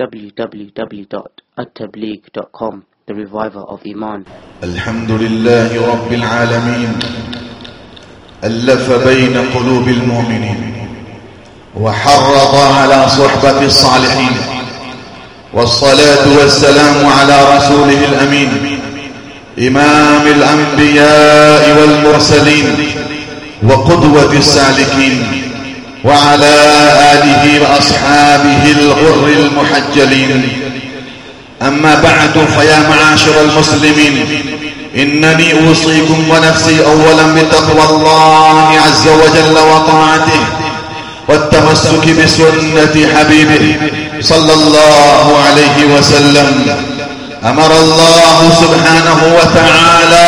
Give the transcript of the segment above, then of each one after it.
www.attableek.com The Reviver of Iman. الحمد لله رب العالمين ألف بين قلوب المؤمنين وحرض على صحبة الصالحين والصلاة والسلام على رسوله الأمين إمام الأنبياء والمرسلين وقدوة السالكين وعلى آله وأصحابه الغر المحجلين. أما بعد فيا معاشر المسلمين إنني أوصيكم ونفسي أولا بتقوى الله عز وجل وطاعته والتمسك بسنة حبيبه صلى الله عليه وسلم. أمر الله سبحانه وتعالى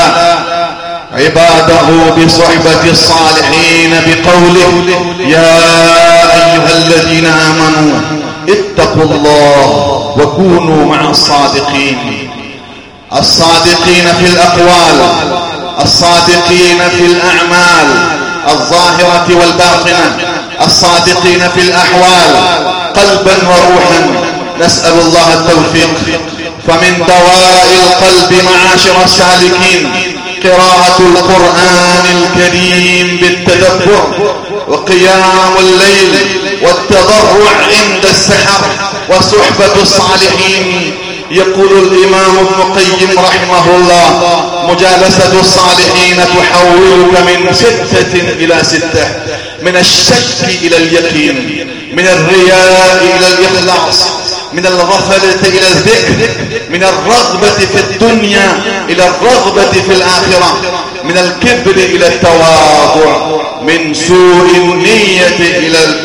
عباده بصحبة الصالحين بقوله يا أيها الذين آمنوا اتقوا الله وكونوا مع الصادقين. الصادقين في الأقوال الصادقين في الأعمال الظاهرة والباطنة الصادقين في الأحوال قلبا وروحا. نسأل الله التوفيق. فمن دواء القلب معاشر السالكين قراءة القرآن الكريم بالتدبر وقيام الليل والتضرع عند السحر وصحبة الصالحين. يقول الإمام ابن قيم رحمه الله مجالسة الصالحين تحولك من ستة إلى ستة من الشك إلى اليقين من الرياء إلى الإخلاص من الغفلة إلى الذكر من الرغبة في الدنيا إلى الرغبة في الآخرة من الكبر إلى التواضع من سوء النية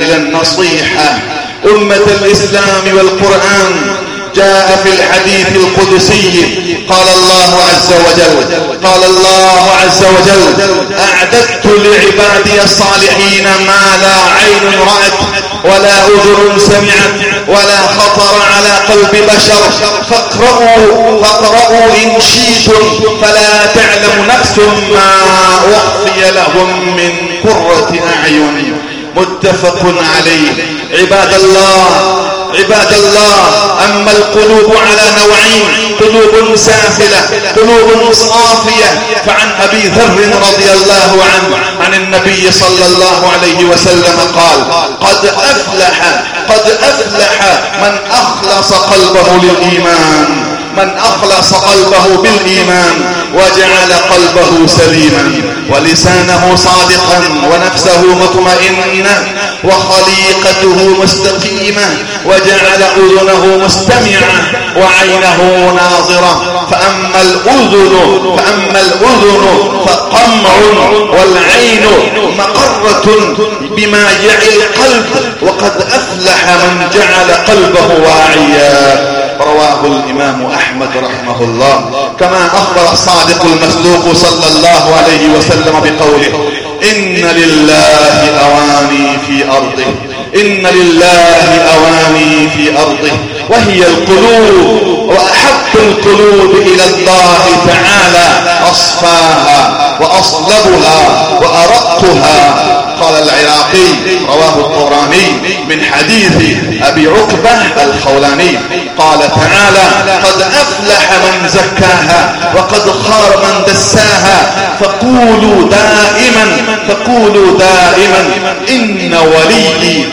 إلى النصيحة. أمة الإسلام والقرآن جاء في الحديث القدسي قال الله عز وجل قال الله عز وجل أعددت لعبادي الصالحين ما لا عين رأت ولا أذن سمعت ولا خطر على قلب بشر. فاقرأوا فاقرأوا إن شئتم فلا تعلم نفس ما أخفي لهم من قرة أعين. متفق عليه. عباد الله عباد الله أما القلوب على نوعين قلوب سافلة قلوب صافية فعن أبي ذر رضي الله عنه عن النبي صلى الله عليه وسلم قال قد أفلح قد أفلح من أخلص قلبه للإيمان. من أخلص قلبه بالإيمان وجعل قلبه سليما ولسانه صادقا ونفسه مطمئنة وخليقته مستقيمة وجعل أذنه مستمعة وعينه ناظرة فأما الأذن فأما الأذن فقمع والعين مقرة بما يعي القلب وقد أفلح من جعل قلبه واعيا رحمه الله كما أخبر الصادق المصدوق صلى الله عليه وسلم بقوله إن لله أواني في أرضه إن لله أواني في أرضه وهي القلوب وأحب القلوب إلى الله تعالى أصفاها وأصلبها العراقي رواه الطوراني من حديث أبي عقبة الخولاني قال تعالى قد أفلح من زكاها وقد خار من دساها فقولوا دائما فقولوا دائما إن وليي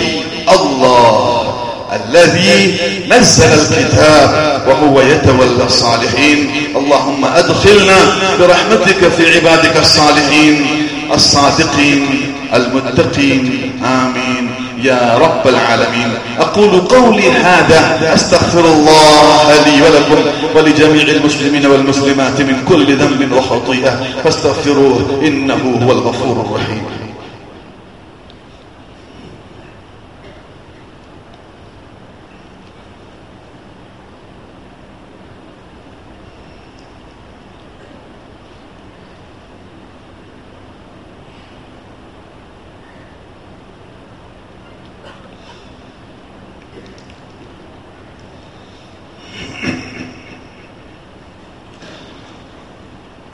الله الذي نزل الكتاب وهو يتولى الصالحين. اللهم أدخلنا برحمتك في عبادك الصالحين الصادقين. المتقين. آمين. يا رب العالمين. أقول قولي هذا. أستغفر الله لي ولكم ولجميع المسلمين والمسلمات من كل ذنب وخطيئة. فاستغفروه إنه هو الغفور الرحيم.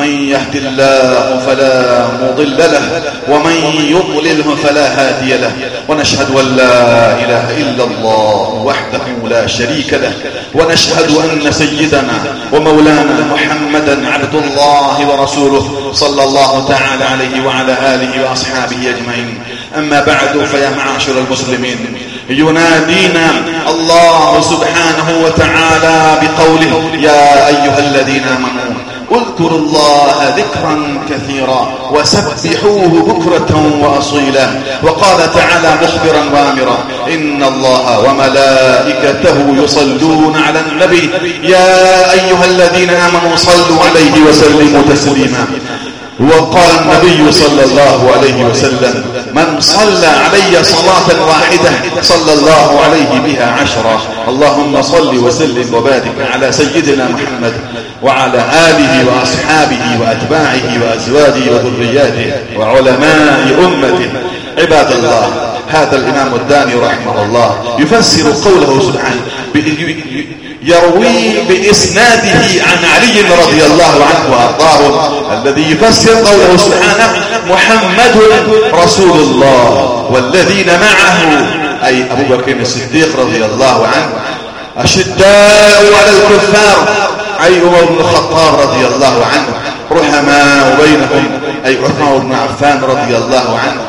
من يهد الله فلا مضل له ومن يضلله فلا هادي له. ونشهد أن لا إله إلا الله وحده لا شريك له. ونشهد أن سيدنا ومولانا محمدا عبد الله ورسوله صلى الله تعالى عليه وعلى آله وأصحابه أجمعين. أما بعد فيا معاشر المسلمين ينادينا الله سبحانه وتعالى بقوله يا أيها الذين آمنوا اذكروا الله ذكرا كثيرا وسبحوه بكرة وأصيلا. وقال تعالى مخبرا وامرا إن الله وملائكته يصلون على النبي. يا أيها الذين آمنوا صلوا عليه وسلموا تسليما. وقال النبي صلى الله عليه وسلم من صلى علي صلاة واحدة صلى الله عليه بها عشرة. اللهم صل وسلم وبارك على سيدنا محمد وعلى آله وأصحابه وأتباعه وأزواجه وذرياته وعلماء أمته. عباد الله هذا الإمام الداني رحمه الله يفسر قوله سبحانه يروي بإسناده عن علي رضي الله عنه وأرضاه الذي يفسر قوله سبحانه محمد رسول الله والذين معه أي أبو بكر الصديق رضي الله عنه أشداء على الكفار أي عمر بن الخطاب رضي الله عنه رحماء بينهم أي عثمان بن عفان رضي الله عنه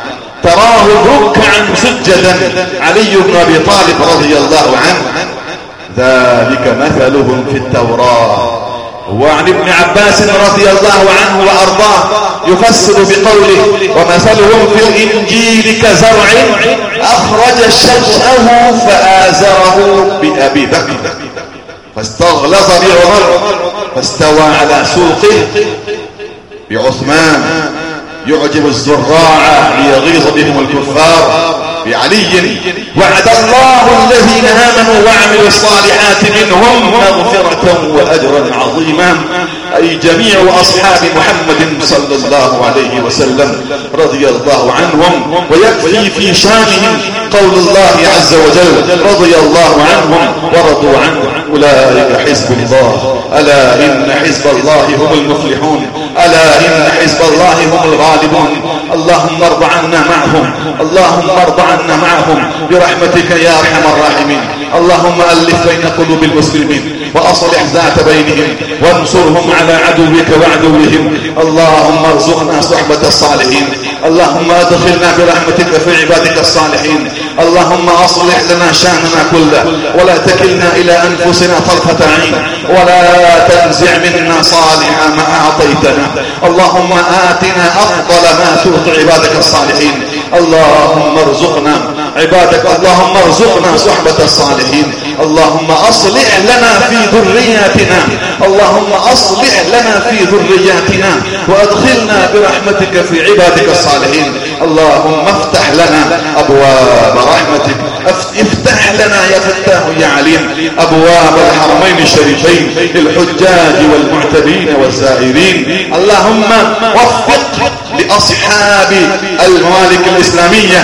تراه ركعا سجدا علي بن أبي طالب رضي الله عنه ذلك مثلهم في التوراة. وعن ابن عباس رضي الله عنه وأرضاه يفسر بقوله ومثلهم في الإنجيل كزرع أخرج شجأه فآزره بأبي بكر. فاستغلظ بعمر فاستوى على سوقه بعثمان. يعجب الزراع ليغيظ بهم الكفار. بعلي وعد الله الذين آمنوا وعملوا الصالحات منهم مغفرة وأجرا عظيما. أي جميع أصحاب محمد صلى الله عليه وسلم رضي الله عنهم. ويكفي في شانهم قول الله عز وجل رضي الله عنهم ورضوا عنه. أولئك حزب الله. ألا إن حزب الله هم المفلحون. ألا إن حزب الله هم الغالبون. اللهم ارض عنا معهم. اللهم ارض عنا معهم. برحمتك يا أرحم الراحمين. اللهم ألف بين قلوب المسلمين. وأصلح ذات بينهم وانصرهم على عدوك وعدوهم. اللهم ارزقنا صحبة الصالحين. اللهم ادخلنا برحمتك في عبادك الصالحين. اللهم أصلح لنا شأننا كله. ولا تكلنا إلى أنفسنا طرفة عين. ولا تنزع منا صالح ما أعطيتنا. اللهم آتنا أفضل ما تؤتي عبادك الصالحين. اللهم ارزقنا عبادك. اللهم ارزقنا صحبة الصالحين. اللهم أصلح لنا في ذرياتنا. اللهم أصلح لنا في ذرياتنا. وأدخلنا برحمتك في عبادك الصالحين. اللهم افتح لنا أبواب رحمتك. افتح لنا يا فتاه يا عليم أبواب الحرمين الشريفين للحجاج والمعتدين والزائرين. اللهم وفق لأصحاب الممالك الإسلامية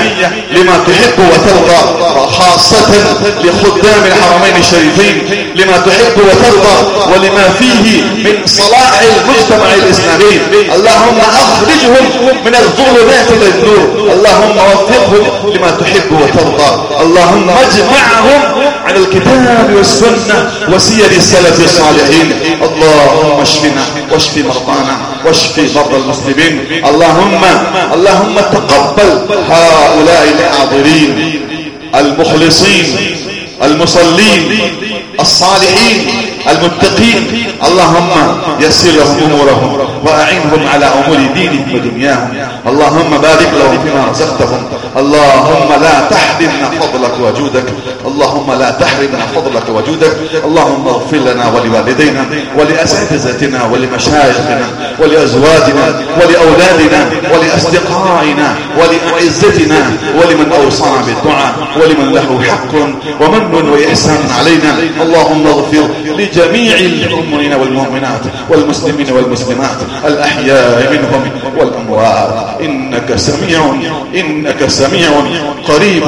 لما تحب وترضى وخاصة لخدام الحرمين الشريفين لما تحب وترضى ولما فيه من صلاح المجتمع الإسلامي. اللهم أخرجهم من الظلمات إلى النور. اللهم وفقهم لما تحب وترضى. اللهم اجمعهم على الكتاب والسنة وسير السلف الصالحين. اللهم اشفنا واشف مرضانا واشف مرضى المسلمين. اللهم اللهم تقبل هؤلاء الحاضرين المخلصين المصلين الصالحين المتقين. اللهم يسر لهم أمورهم واعنهم على أمور دينهم ودنياهم. اللهم بارك لهم فيما رزقتهم. اللهم لا تحرمنا فضلك وجودك. اللهم لا تحرمنا فضلك وجودك. اللهم اغفر لنا ولوالدينا ولأساتذتنا ولمشايخنا ولأزواجنا ولأولادنا ولأصدقائنا ولأعزتنا ولمن أوصانا بالدعاء ولمن له حق ومن وإحسان علينا. اللهم اغفر لجميع المؤمنين والمؤمنات والمسلمين والمسلمات الأحياء منهم والأموات. إنك سميع إنك سميع قريب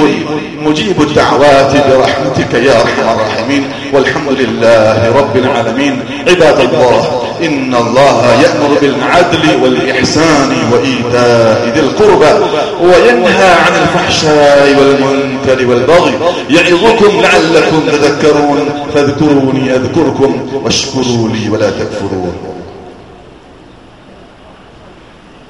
مجيب الدعوات برحمتك يا أرحم الراحمين. والحمد لله رب العالمين. عباد الله إن الله يأمر بالعدل والإحسان وإيتاء ذي القربى وينهى عن الفحشاء والمنكر والبغي. يعظكم لعلكم تذكرون فاذكروني أذكركم واشكروا لي ولا تكفرون.